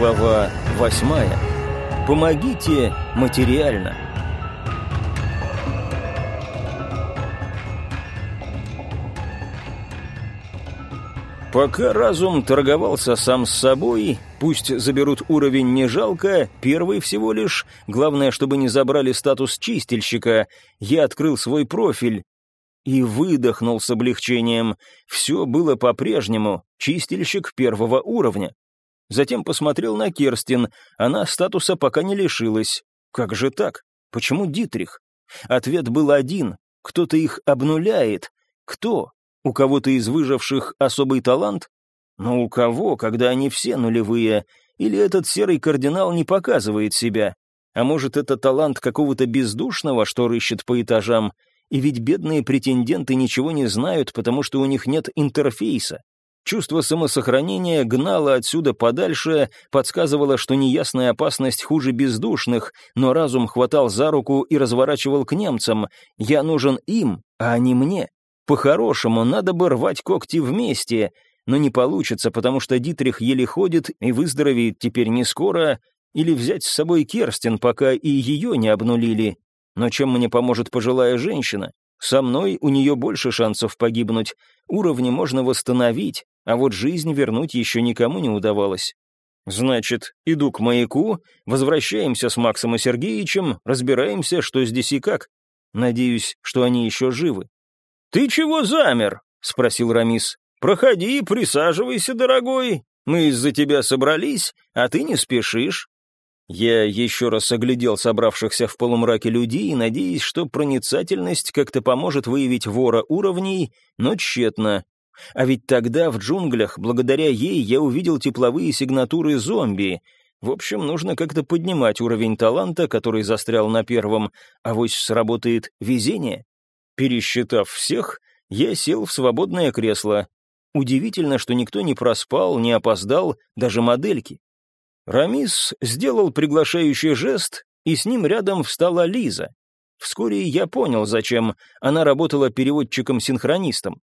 Глава восьмая. Помогите материально. Пока разум торговался сам с собой, пусть заберут уровень не жалко, первый всего лишь, главное, чтобы не забрали статус чистильщика, я открыл свой профиль и выдохнул с облегчением. Все было по-прежнему, чистильщик первого уровня. Затем посмотрел на Керстин, она статуса пока не лишилась. Как же так? Почему Дитрих? Ответ был один, кто-то их обнуляет. Кто? У кого-то из выживших особый талант? Но у кого, когда они все нулевые? Или этот серый кардинал не показывает себя? А может, это талант какого-то бездушного, что рыщет по этажам? И ведь бедные претенденты ничего не знают, потому что у них нет интерфейса. Чувство самосохранения гнало отсюда подальше, подсказывало, что неясная опасность хуже бездушных, но разум хватал за руку и разворачивал к немцам. «Я нужен им, а не мне». По-хорошему, надо бы рвать когти вместе, но не получится, потому что Дитрих еле ходит и выздоровеет теперь не скоро, или взять с собой Керстин, пока и ее не обнулили. Но чем мне поможет пожилая женщина? Со мной у нее больше шансов погибнуть. Уровни можно восстановить, а вот жизнь вернуть еще никому не удавалось. Значит, иду к маяку, возвращаемся с Максом и Сергеичем, разбираемся, что здесь и как. Надеюсь, что они еще живы. «Ты чего замер?» — спросил Рамис. «Проходи, присаживайся, дорогой. Мы из-за тебя собрались, а ты не спешишь». Я еще раз оглядел собравшихся в полумраке людей, надеясь, что проницательность как-то поможет выявить вора уровней, но тщетно. А ведь тогда в джунглях, благодаря ей, я увидел тепловые сигнатуры зомби. В общем, нужно как-то поднимать уровень таланта, который застрял на первом, а вось сработает везение. Пересчитав всех, я сел в свободное кресло. Удивительно, что никто не проспал, не опоздал, даже модельки. Рамис сделал приглашающий жест, и с ним рядом встала Лиза. Вскоре я понял, зачем. Она работала переводчиком-синхронистом.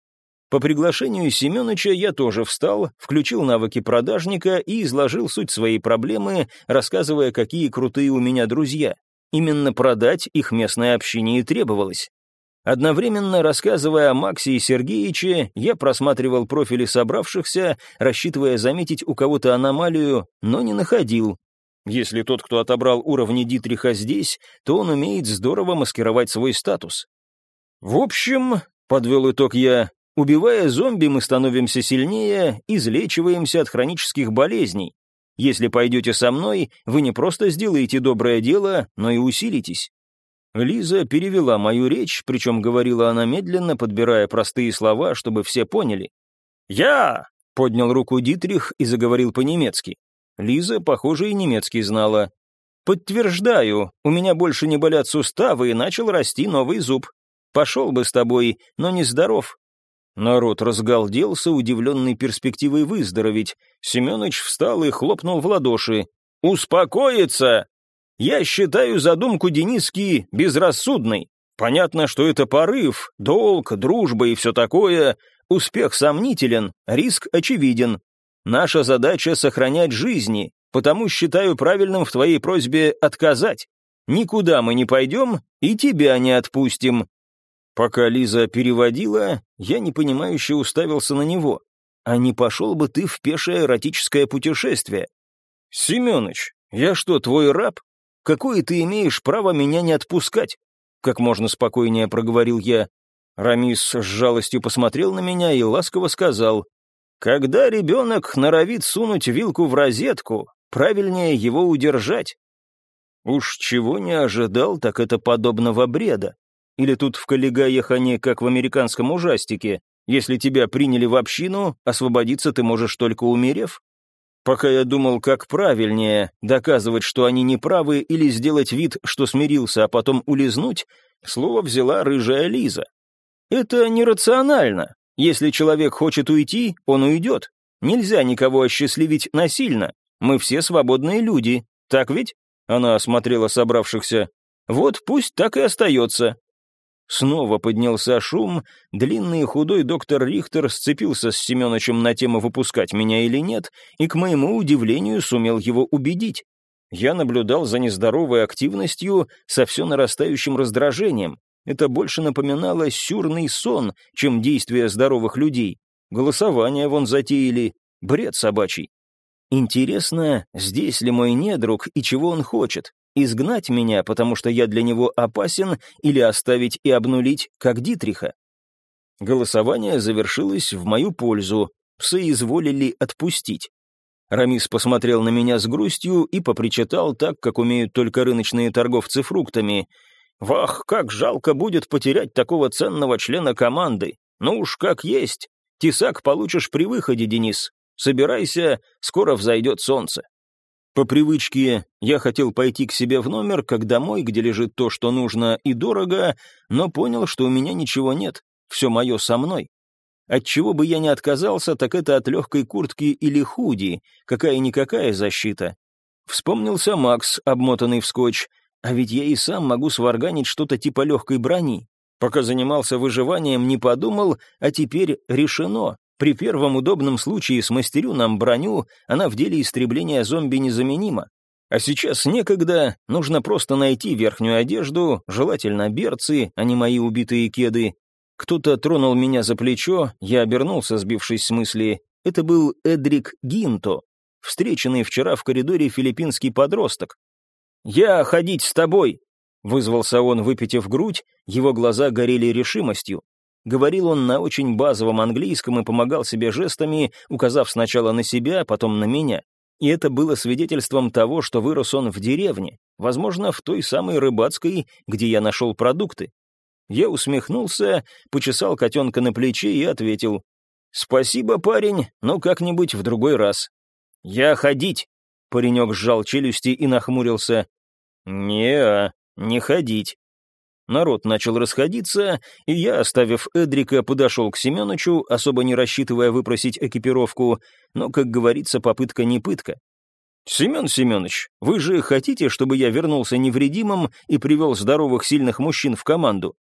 По приглашению Семеновича я тоже встал, включил навыки продажника и изложил суть своей проблемы, рассказывая, какие крутые у меня друзья. Именно продать их местное общине и требовалось. Одновременно рассказывая о Максе и Сергеиче, я просматривал профили собравшихся, рассчитывая заметить у кого-то аномалию, но не находил. Если тот, кто отобрал уровни Дитриха здесь, то он умеет здорово маскировать свой статус. В общем, подвел итог я, убивая зомби, мы становимся сильнее, излечиваемся от хронических болезней. Если пойдете со мной, вы не просто сделаете доброе дело, но и усилитесь. Лиза перевела мою речь, причем говорила она медленно, подбирая простые слова, чтобы все поняли. «Я!» — поднял руку Дитрих и заговорил по-немецки. Лиза, похоже, и немецкий знала. «Подтверждаю, у меня больше не болят суставы, и начал расти новый зуб. Пошел бы с тобой, но не здоров». Народ разгалделся, удивленный перспективой выздороветь. Семенович встал и хлопнул в ладоши. «Успокоиться! Я считаю задумку Дениски безрассудной. Понятно, что это порыв, долг, дружба и все такое. Успех сомнителен, риск очевиден. Наша задача — сохранять жизни, потому считаю правильным в твоей просьбе отказать. Никуда мы не пойдем и тебя не отпустим». Пока Лиза переводила, я непонимающе уставился на него. «А не пошел бы ты в пешее эротическое путешествие?» «Семеныч, я что, твой раб? Какое ты имеешь право меня не отпускать?» Как можно спокойнее проговорил я. Рамис с жалостью посмотрел на меня и ласково сказал, «Когда ребенок норовит сунуть вилку в розетку, правильнее его удержать». Уж чего не ожидал, так это подобного бреда. Или тут в коллегаях они, как в американском ужастике, если тебя приняли в общину, освободиться ты можешь только умерев? Пока я думал, как правильнее, доказывать, что они неправы, или сделать вид, что смирился, а потом улизнуть, слово взяла рыжая Лиза. Это нерационально. Если человек хочет уйти, он уйдет. Нельзя никого осчастливить насильно. Мы все свободные люди, так ведь? Она осмотрела собравшихся. Вот пусть так и остается. Снова поднялся шум, длинный и худой доктор Рихтер сцепился с Семеновичем на тему выпускать меня или нет, и, к моему удивлению, сумел его убедить. Я наблюдал за нездоровой активностью со все нарастающим раздражением. Это больше напоминало сюрный сон, чем действия здоровых людей. Голосование вон затеяли, бред собачий. Интересно, здесь ли мой недруг и чего он хочет? Изгнать меня, потому что я для него опасен, или оставить и обнулить, как Дитриха? Голосование завершилось в мою пользу. Псы изволили отпустить. Рамис посмотрел на меня с грустью и попричитал так, как умеют только рыночные торговцы фруктами. «Вах, как жалко будет потерять такого ценного члена команды! Ну уж как есть! Тесак получишь при выходе, Денис. Собирайся, скоро взойдет солнце». По привычке я хотел пойти к себе в номер, как домой, где лежит то, что нужно и дорого, но понял, что у меня ничего нет, все мое со мной. От чего бы я не отказался, так это от легкой куртки или худи, какая-никакая защита. Вспомнился Макс, обмотанный в скотч, а ведь я и сам могу сварганить что-то типа легкой брони. Пока занимался выживанием, не подумал, а теперь решено. При первом удобном случае смастерю нам броню, она в деле истребления зомби незаменима. А сейчас некогда, нужно просто найти верхнюю одежду, желательно берцы, а не мои убитые кеды. Кто-то тронул меня за плечо, я обернулся, сбившись с мысли. Это был Эдрик Гинто, встреченный вчера в коридоре филиппинский подросток. «Я ходить с тобой!» — вызвался он, выпитив грудь, его глаза горели решимостью. Говорил он на очень базовом английском и помогал себе жестами, указав сначала на себя, потом на меня. И это было свидетельством того, что вырос он в деревне, возможно, в той самой рыбацкой, где я нашел продукты. Я усмехнулся, почесал котенка на плече и ответил. «Спасибо, парень, но как-нибудь в другой раз». «Я ходить», — паренек сжал челюсти и нахмурился. «Не, не ходить». Народ начал расходиться, и я, оставив Эдрика, подошел к Семеновичу, особо не рассчитывая выпросить экипировку, но, как говорится, попытка не пытка. «Семен Семенович, вы же хотите, чтобы я вернулся невредимым и привел здоровых сильных мужчин в команду?»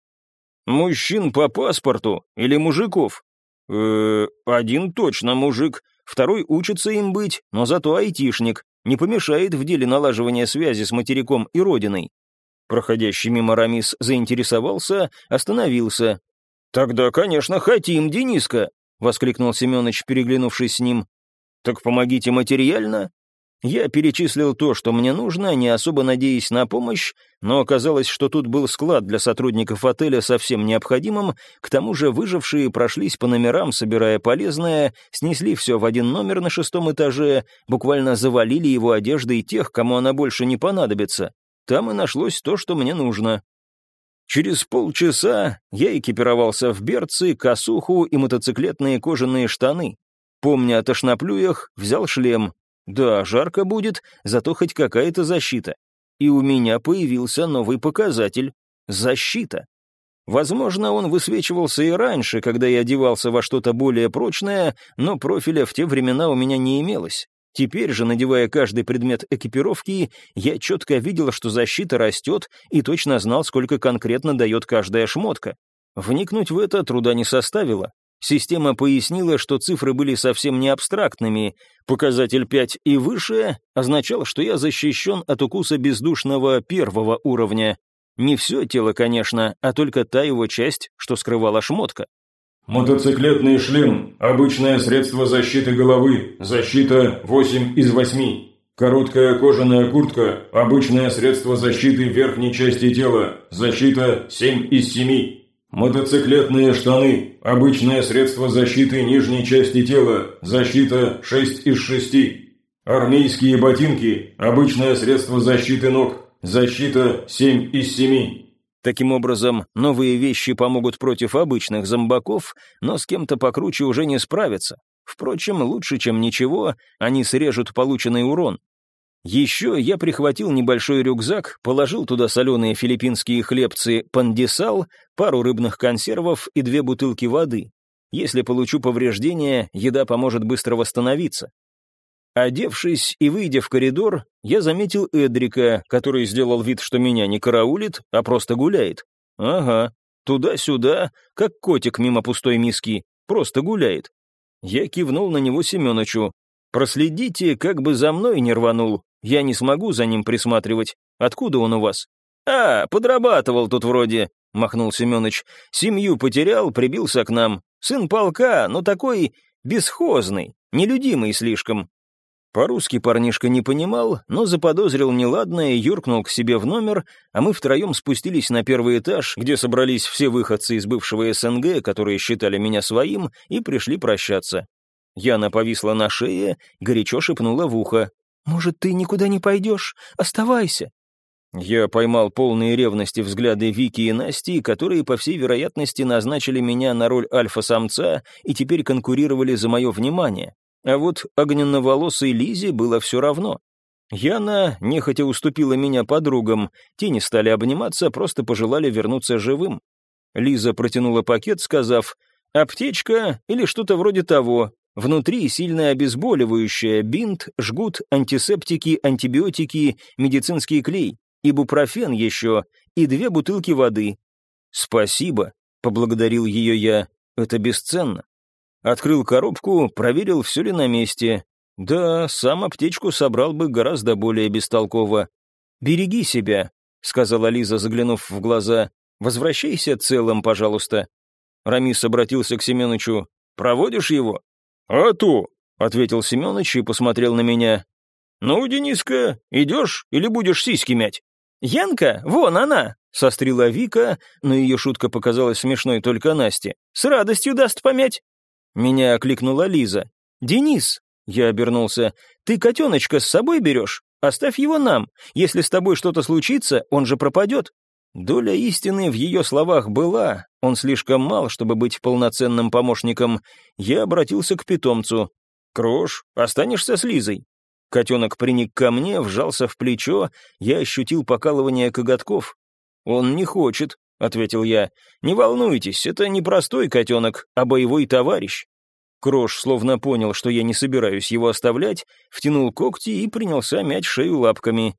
«Мужчин по паспорту или мужиков?» э один точно мужик, второй учится им быть, но зато айтишник, не помешает в деле налаживания связи с материком и родиной. Проходящий мимо Рамис заинтересовался, остановился. «Тогда, конечно, хотим, Дениска!» — воскликнул Семенович, переглянувшись с ним. «Так помогите материально?» Я перечислил то, что мне нужно, не особо надеясь на помощь, но оказалось, что тут был склад для сотрудников отеля совсем необходимым, к тому же выжившие прошлись по номерам, собирая полезное, снесли все в один номер на шестом этаже, буквально завалили его одеждой тех, кому она больше не понадобится. Там и нашлось то, что мне нужно. Через полчаса я экипировался в берцы, косуху и мотоциклетные кожаные штаны. Помня о тошноплюях, взял шлем. Да, жарко будет, зато хоть какая-то защита. И у меня появился новый показатель — защита. Возможно, он высвечивался и раньше, когда я одевался во что-то более прочное, но профиля в те времена у меня не имелось. Теперь же, надевая каждый предмет экипировки, я четко видел, что защита растет и точно знал, сколько конкретно дает каждая шмотка. Вникнуть в это труда не составило. Система пояснила, что цифры были совсем не абстрактными. Показатель 5 и выше означал, что я защищен от укуса бездушного первого уровня. Не все тело, конечно, а только та его часть, что скрывала шмотка. Мотоциклетный шлем – обычное средство защиты головы, защита 8 из 8. Короткая кожаная куртка – обычное средство защиты верхней части тела, защита 7 из 7. Мотоциклетные штаны – обычное средство защиты нижней части тела, защита 6 из 6. Армейские ботинки – обычное средство защиты ног, защита 7 из 7. Таким образом, новые вещи помогут против обычных зомбаков, но с кем-то покруче уже не справятся. Впрочем, лучше, чем ничего, они срежут полученный урон. Еще я прихватил небольшой рюкзак, положил туда соленые филиппинские хлебцы пандисал, пару рыбных консервов и две бутылки воды. Если получу повреждения, еда поможет быстро восстановиться. Одевшись и выйдя в коридор, я заметил Эдрика, который сделал вид, что меня не караулит, а просто гуляет. Ага, Туда-сюда, как котик мимо пустой миски, просто гуляет. Я кивнул на него Семеновичу. «Проследите, как бы за мной не рванул. Я не смогу за ним присматривать. Откуда он у вас?» «А, подрабатывал тут вроде», — махнул Семенович. «Семью потерял, прибился к нам. Сын полка, но такой бесхозный, нелюдимый слишком. По-русски парнишка не понимал, но заподозрил неладное и юркнул к себе в номер, а мы втроем спустились на первый этаж, где собрались все выходцы из бывшего СНГ, которые считали меня своим, и пришли прощаться. Яна повисла на шее, горячо шепнула в ухо. «Может, ты никуда не пойдешь? Оставайся!» Я поймал полные ревности взгляды Вики и Насти, которые, по всей вероятности, назначили меня на роль альфа-самца и теперь конкурировали за мое внимание. А вот огненноволосой Лизе было все равно. Яна нехотя уступила меня подругам, те не стали обниматься, просто пожелали вернуться живым. Лиза протянула пакет, сказав «Аптечка или что-то вроде того. Внутри сильное обезболивающее, бинт, жгут, антисептики, антибиотики, медицинский клей, ибупрофен еще и две бутылки воды». «Спасибо», — поблагодарил ее я, — «это бесценно». Открыл коробку, проверил, все ли на месте. Да, сам аптечку собрал бы гораздо более бестолково. «Береги себя», — сказала Лиза, заглянув в глаза. «Возвращайся целым, пожалуйста». Рамис обратился к Семеновичу. «Проводишь его?» «А то», — ответил Семенович и посмотрел на меня. «Ну, Дениска, идешь или будешь сиськи мять?» «Янка, вон она!» — сострила Вика, но ее шутка показалась смешной только Насте. «С радостью даст помять!» Меня окликнула Лиза. «Денис!» — я обернулся. «Ты котеночка с собой берешь? Оставь его нам. Если с тобой что-то случится, он же пропадет». Доля истины в ее словах была. Он слишком мал, чтобы быть полноценным помощником. Я обратился к питомцу. «Крош, останешься с Лизой?» Котенок приник ко мне, вжался в плечо, я ощутил покалывание коготков. «Он не хочет», — ответил я. «Не волнуйтесь, это не простой котенок, а боевой товарищ». Крош словно понял, что я не собираюсь его оставлять, втянул когти и принялся мять шею лапками.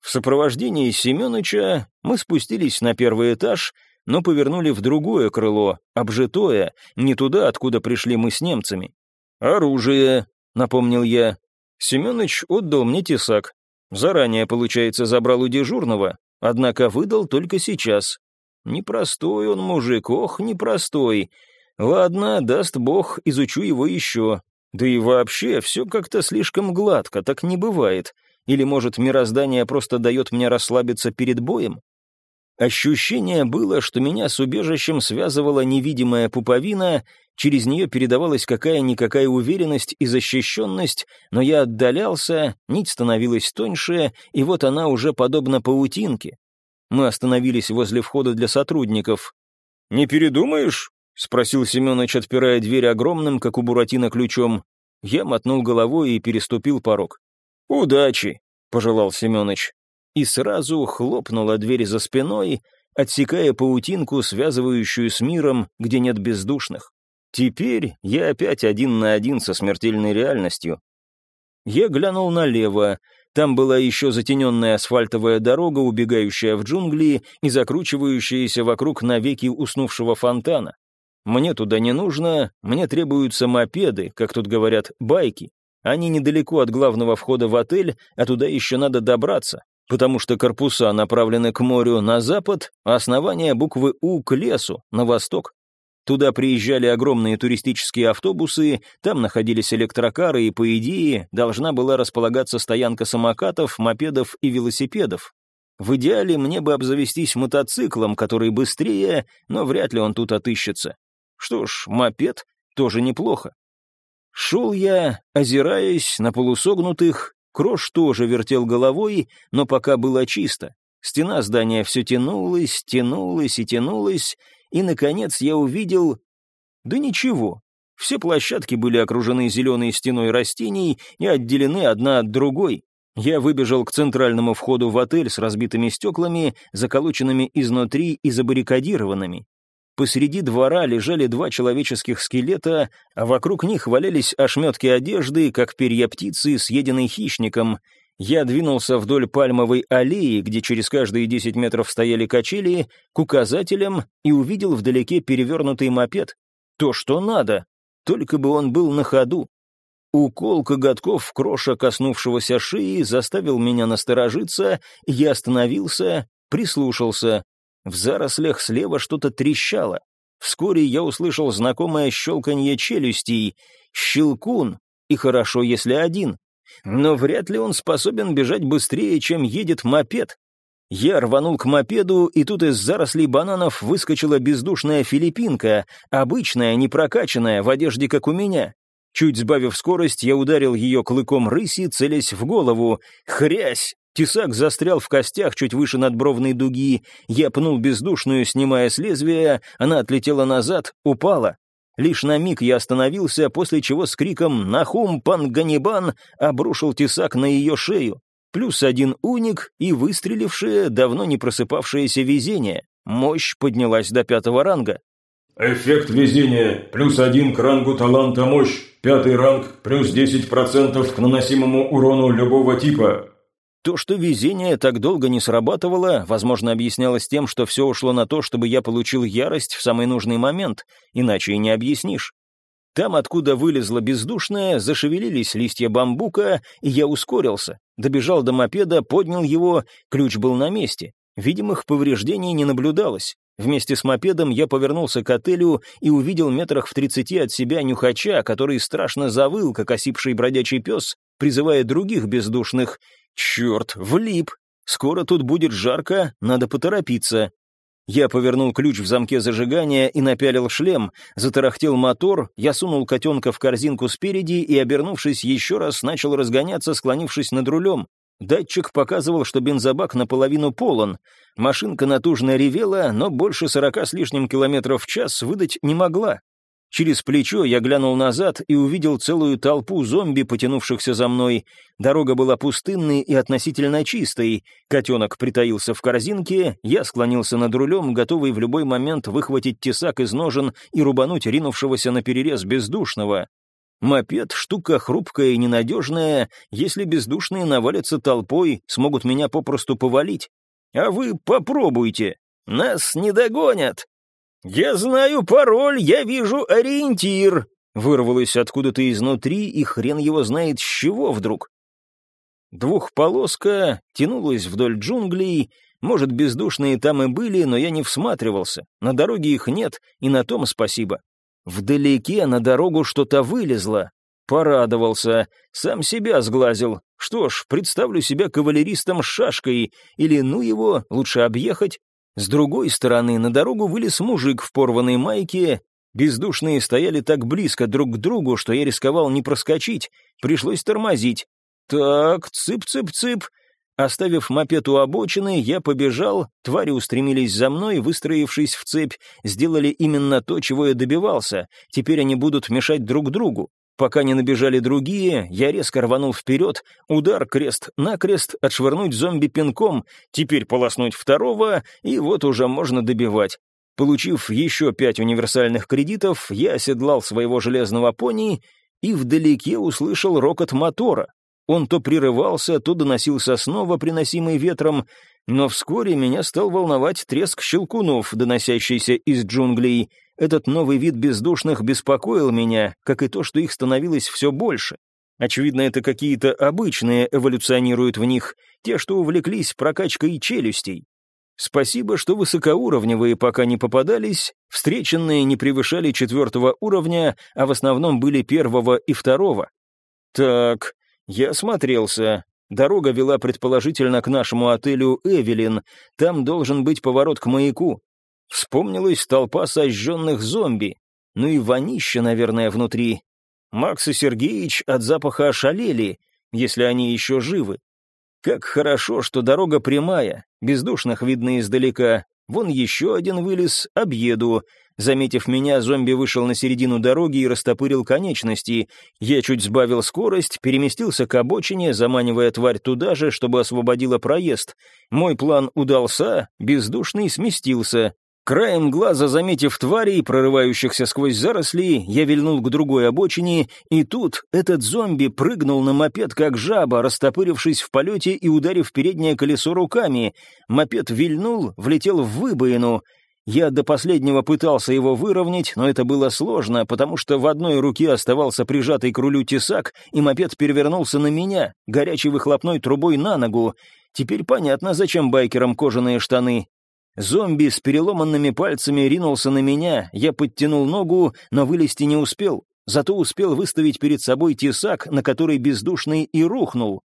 В сопровождении Семёныча мы спустились на первый этаж, но повернули в другое крыло, обжитое, не туда, откуда пришли мы с немцами. «Оружие», — напомнил я. Семёныч отдал мне тесак. Заранее, получается, забрал у дежурного, однако выдал только сейчас. Непростой он мужик, ох, непростой. Ладно, даст бог, изучу его еще. Да и вообще, все как-то слишком гладко, так не бывает. Или, может, мироздание просто дает мне расслабиться перед боем? Ощущение было, что меня с убежищем связывала невидимая пуповина, через нее передавалась какая-никакая уверенность и защищенность, но я отдалялся, нить становилась тоньше, и вот она уже подобна паутинке. Мы остановились возле входа для сотрудников. «Не передумаешь?» — спросил Семенович, отпирая дверь огромным, как у Буратино, ключом. Я мотнул головой и переступил порог. «Удачи!» — пожелал Семенович. И сразу хлопнула дверь за спиной, отсекая паутинку, связывающую с миром, где нет бездушных. Теперь я опять один на один со смертельной реальностью. Я глянул налево, там была еще затененная асфальтовая дорога, убегающая в джунгли и закручивающаяся вокруг навеки уснувшего фонтана. Мне туда не нужно, мне требуются мопеды, как тут говорят, байки. Они недалеко от главного входа в отель, а туда еще надо добраться, потому что корпуса направлены к морю на запад, а основание буквы «У» к лесу, на восток. Туда приезжали огромные туристические автобусы, там находились электрокары, и, по идее, должна была располагаться стоянка самокатов, мопедов и велосипедов. В идеале мне бы обзавестись мотоциклом, который быстрее, но вряд ли он тут отыщется. Что ж, мопед тоже неплохо. Шел я, озираясь на полусогнутых, Крош тоже вертел головой, но пока было чисто. Стена здания все тянулась, тянулась и тянулась, и, наконец, я увидел... Да ничего. Все площадки были окружены зеленой стеной растений и отделены одна от другой. Я выбежал к центральному входу в отель с разбитыми стеклами, заколоченными изнутри и забаррикадированными. Посреди двора лежали два человеческих скелета, а вокруг них валялись ошметки одежды, как перья птицы, съеденной хищником. Я двинулся вдоль пальмовой аллеи, где через каждые 10 метров стояли качели, к указателям и увидел вдалеке перевернутый мопед. То, что надо, только бы он был на ходу. Укол коготков кроша, коснувшегося шеи, заставил меня насторожиться, я остановился, прислушался. В зарослях слева что-то трещало. Вскоре я услышал знакомое щелканье челюстей. Щелкун, и хорошо, если один. Но вряд ли он способен бежать быстрее, чем едет мопед. Я рванул к мопеду, и тут из зарослей бананов выскочила бездушная филиппинка, обычная, непрокачанная, в одежде, как у меня. Чуть сбавив скорость, я ударил ее клыком рыси, целясь в голову. Хрясь! Тесак застрял в костях чуть выше надбровной дуги. Я пнул бездушную, снимая с лезвия, она отлетела назад, упала. Лишь на миг я остановился, после чего с криком «Нахум, пан Ганибан!» обрушил тесак на ее шею. Плюс один уник и выстрелившее, давно не просыпавшееся везение. Мощь поднялась до пятого ранга. Эффект везения. Плюс один к рангу таланта мощь. Пятый ранг. Плюс 10% к наносимому урону любого типа. То, что везение так долго не срабатывало, возможно, объяснялось тем, что все ушло на то, чтобы я получил ярость в самый нужный момент, иначе и не объяснишь. Там, откуда вылезла бездушная, зашевелились листья бамбука, и я ускорился. Добежал до мопеда, поднял его, ключ был на месте. Видимых повреждений не наблюдалось. Вместе с мопедом я повернулся к отелю и увидел метрах в тридцати от себя нюхача, который страшно завыл, как осипший бродячий пес, призывая других бездушных, Черт, влип. Скоро тут будет жарко, надо поторопиться. Я повернул ключ в замке зажигания и напялил шлем, затарахтел мотор, я сунул котенка в корзинку спереди и, обернувшись еще раз, начал разгоняться, склонившись над рулем. Датчик показывал, что бензобак наполовину полон. Машинка натужно ревела, но больше сорока с лишним километров в час выдать не могла. Через плечо я глянул назад и увидел целую толпу зомби, потянувшихся за мной. Дорога была пустынной и относительно чистой. Котенок притаился в корзинке, я склонился над рулем, готовый в любой момент выхватить тесак из ножен и рубануть ринувшегося на перерез бездушного. Мопед — штука хрупкая и ненадежная, если бездушные навалятся толпой, смогут меня попросту повалить. А вы попробуйте, нас не догонят. «Я знаю пароль, я вижу ориентир!» Вырвалось откуда-то изнутри, и хрен его знает с чего вдруг. Двухполоска тянулась вдоль джунглей, может, бездушные там и были, но я не всматривался. На дороге их нет, и на том спасибо. Вдалеке на дорогу что-то вылезло. Порадовался, сам себя сглазил. Что ж, представлю себя кавалеристом с шашкой, или ну его, лучше объехать. С другой стороны, на дорогу вылез мужик в порванной майке. Бездушные стояли так близко друг к другу, что я рисковал не проскочить. Пришлось тормозить. Так, цып-цып-цып. Оставив мопед у обочины, я побежал, твари устремились за мной, выстроившись в цепь, сделали именно то, чего я добивался. Теперь они будут мешать друг другу. Пока не набежали другие, я резко рванул вперед, удар крест-накрест, отшвырнуть зомби пинком, теперь полоснуть второго, и вот уже можно добивать. Получив еще пять универсальных кредитов, я оседлал своего железного пони и вдалеке услышал рокот мотора. Он то прерывался, то доносился снова, приносимый ветром, но вскоре меня стал волновать треск щелкунов, доносящийся из джунглей — этот новый вид бездушных беспокоил меня, как и то, что их становилось все больше. Очевидно, это какие-то обычные эволюционируют в них, те, что увлеклись прокачкой челюстей. Спасибо, что высокоуровневые пока не попадались, встреченные не превышали четвертого уровня, а в основном были первого и второго. Так, я смотрелся. Дорога вела предположительно к нашему отелю «Эвелин», там должен быть поворот к маяку. Вспомнилась толпа сожженных зомби. Ну и вонища, наверное, внутри. Макс и Сергеич от запаха ошалели, если они еще живы. Как хорошо, что дорога прямая, бездушных видно издалека. Вон еще один вылез, объеду. Заметив меня, зомби вышел на середину дороги и растопырил конечности. Я чуть сбавил скорость, переместился к обочине, заманивая тварь туда же, чтобы освободила проезд. Мой план удался, бездушный сместился. Краем глаза, заметив тварей, прорывающихся сквозь заросли, я вильнул к другой обочине, и тут этот зомби прыгнул на мопед, как жаба, растопырившись в полете и ударив переднее колесо руками. Мопед вильнул, влетел в выбоину. Я до последнего пытался его выровнять, но это было сложно, потому что в одной руке оставался прижатый к рулю тесак, и мопед перевернулся на меня, горячей выхлопной трубой на ногу. Теперь понятно, зачем байкерам кожаные штаны. Зомби с переломанными пальцами ринулся на меня, я подтянул ногу, но вылезти не успел, зато успел выставить перед собой тесак, на который бездушный и рухнул.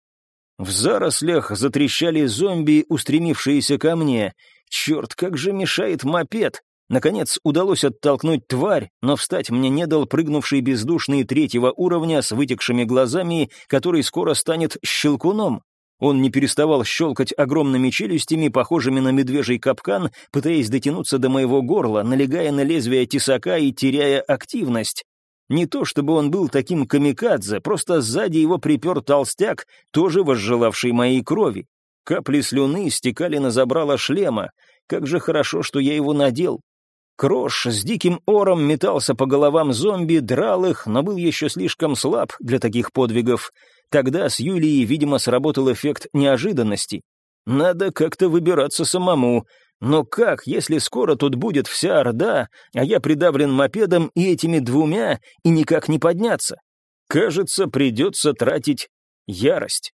В зарослях затрещали зомби, устремившиеся ко мне. Черт, как же мешает мопед! Наконец удалось оттолкнуть тварь, но встать мне не дал прыгнувший бездушный третьего уровня с вытекшими глазами, который скоро станет щелкуном. Он не переставал щелкать огромными челюстями, похожими на медвежий капкан, пытаясь дотянуться до моего горла, налегая на лезвие тесака и теряя активность. Не то чтобы он был таким камикадзе, просто сзади его припер толстяк, тоже возжелавший моей крови. Капли слюны стекали на забрало шлема. Как же хорошо, что я его надел. Крош с диким ором метался по головам зомби, драл их, но был еще слишком слаб для таких подвигов. Тогда с Юлией, видимо, сработал эффект неожиданности. Надо как-то выбираться самому. Но как, если скоро тут будет вся Орда, а я придавлен мопедом и этими двумя, и никак не подняться? Кажется, придется тратить ярость.